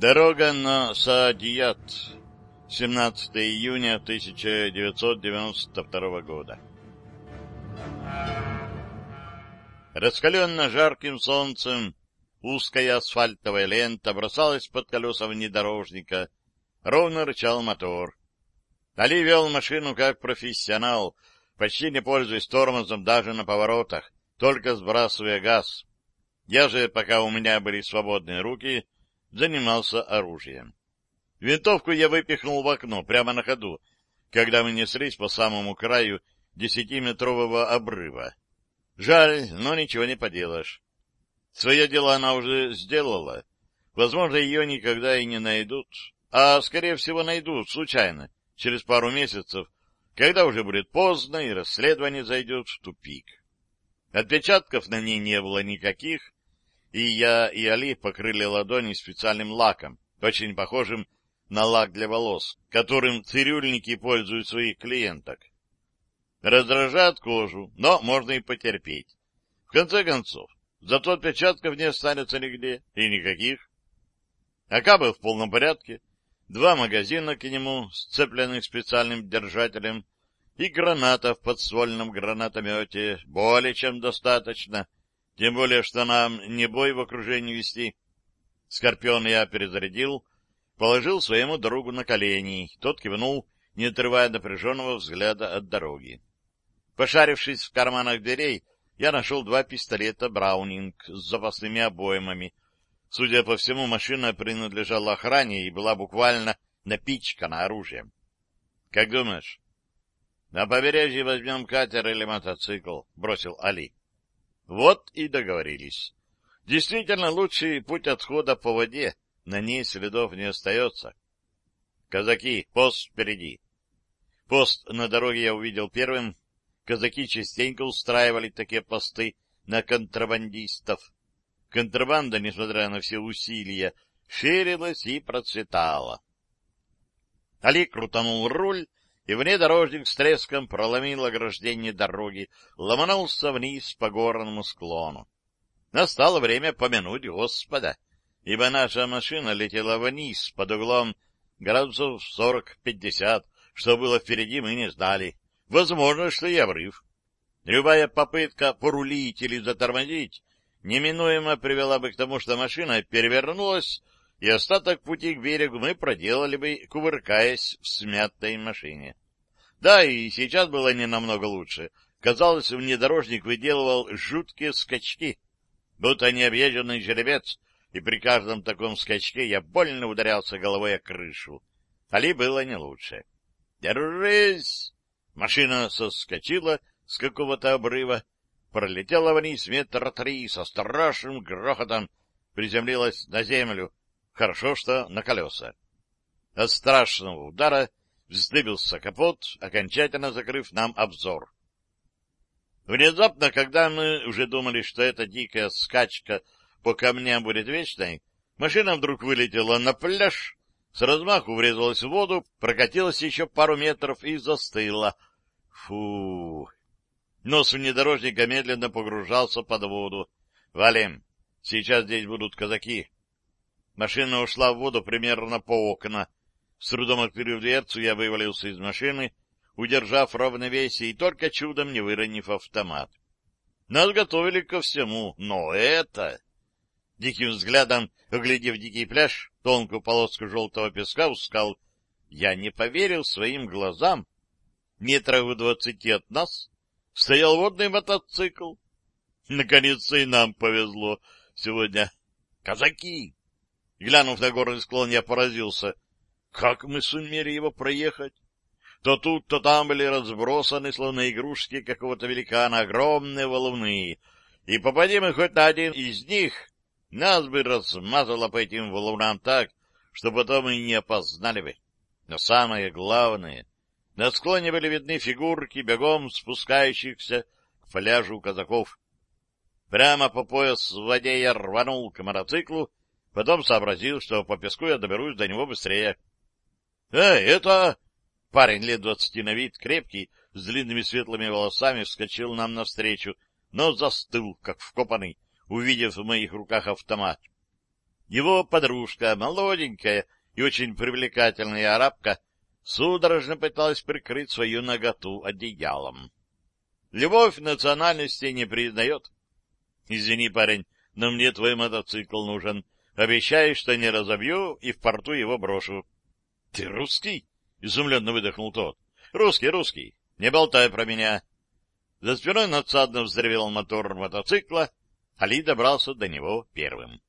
Дорога на Саадият. 17 июня 1992 года. Раскаленно жарким солнцем узкая асфальтовая лента бросалась под колеса внедорожника. Ровно рычал мотор. Али вел машину как профессионал, почти не пользуясь тормозом даже на поворотах, только сбрасывая газ. Я же, пока у меня были свободные руки, занимался оружием. Винтовку я выпихнул в окно прямо на ходу, когда мы неслись по самому краю десятиметрового обрыва. Жаль, но ничего не поделаешь. Свое дело она уже сделала. Возможно, ее никогда и не найдут. А, скорее всего, найдут случайно, через пару месяцев, когда уже будет поздно и расследование зайдет в тупик. Отпечатков на ней не было никаких, и я и Али покрыли ладони специальным лаком, очень похожим на лак для волос, которым цирюльники пользуют своих клиенток. Раздражает кожу, но можно и потерпеть. В конце концов, зато отпечатков не останется нигде, и никаких. АК был в полном порядке, два магазина к нему, сцепленных специальным держателем, и граната в подствольном гранатомете, более чем достаточно, тем более, что нам не бой в окружении вести. Скорпион я перезарядил, положил своему другу на колени, тот кивнул, не отрывая напряженного взгляда от дороги. Пошарившись в карманах дверей, я нашел два пистолета «Браунинг» с запасными обоймами. Судя по всему, машина принадлежала охране и была буквально напичкана оружием. — Как думаешь? — На побережье возьмем катер или мотоцикл, — бросил Али. Вот и договорились. Действительно, лучший путь отхода по воде, на ней следов не остается. Казаки, пост впереди. Пост на дороге я увидел первым, казаки частенько устраивали такие посты на контрабандистов. Контрабанда, несмотря на все усилия, ширилась и процветала. Али крутанул руль, и внедорожник с треском проломил ограждение дороги, ломанулся вниз по горному склону. Настало время помянуть Господа, ибо наша машина летела вниз под углом градусов сорок-пятьдесят, что было впереди, мы не знали. Возможно, что и обрыв. Любая попытка порулить или затормозить неминуемо привела бы к тому, что машина перевернулась, и остаток пути к берегу мы проделали бы, кувыркаясь в смятой машине. Да, и сейчас было не намного лучше. Казалось, внедорожник выделывал жуткие скачки, будто необъезженный жеребец, и при каждом таком скачке я больно ударялся головой о крышу. Али было не лучше. «Держись!» Машина соскочила с какого-то обрыва, пролетела вниз метра три со страшным грохотом, приземлилась на землю. Хорошо, что на колеса. От страшного удара вздыбился капот, окончательно закрыв нам обзор. Внезапно, когда мы уже думали, что эта дикая скачка по камням будет вечной, машина вдруг вылетела на пляж, с размаху врезалась в воду, прокатилась еще пару метров и застыла — Фу! Нос внедорожника медленно погружался под воду. «Валим! Сейчас здесь будут казаки!» Машина ушла в воду примерно по окна. С трудом открыв дверцу, я вывалился из машины, удержав равновесие и только чудом не выронив автомат. Нас готовили ко всему, но это... Диким взглядом, оглядев дикий пляж, тонкую полоску желтого песка у скал, я не поверил своим глазам метрах в двадцати от нас стоял водный мотоцикл. Наконец и нам повезло сегодня. Казаки! Глянув на горный склон, я поразился. Как мы сумели его проехать? То тут, то там были разбросаны, словно игрушки какого-то великана, огромные валуны. И попади мы хоть на один из них, нас бы размазало по этим валунам так, что потом и не опознали бы. Но самое главное — на склоне были видны фигурки бегом спускающихся к пляжу казаков. Прямо по пояс в воде я рванул к мотоциклу, потом сообразил, что по песку я доберусь до него быстрее. — Эй, это... Парень лет двадцати на вид, крепкий, с длинными светлыми волосами, вскочил нам навстречу, но застыл, как вкопанный, увидев в моих руках автомат. Его подружка, молоденькая и очень привлекательная арабка, судорожно пыталась прикрыть свою наготу одеялом. Любовь национальности не признает. Извини, парень, но мне твой мотоцикл нужен. Обещай, что не разобью и в порту его брошу. — Ты русский? — изумленно выдохнул тот. — Русский, русский. Не болтай про меня. За спиной надсадно взревел мотор мотоцикла. Али добрался до него первым.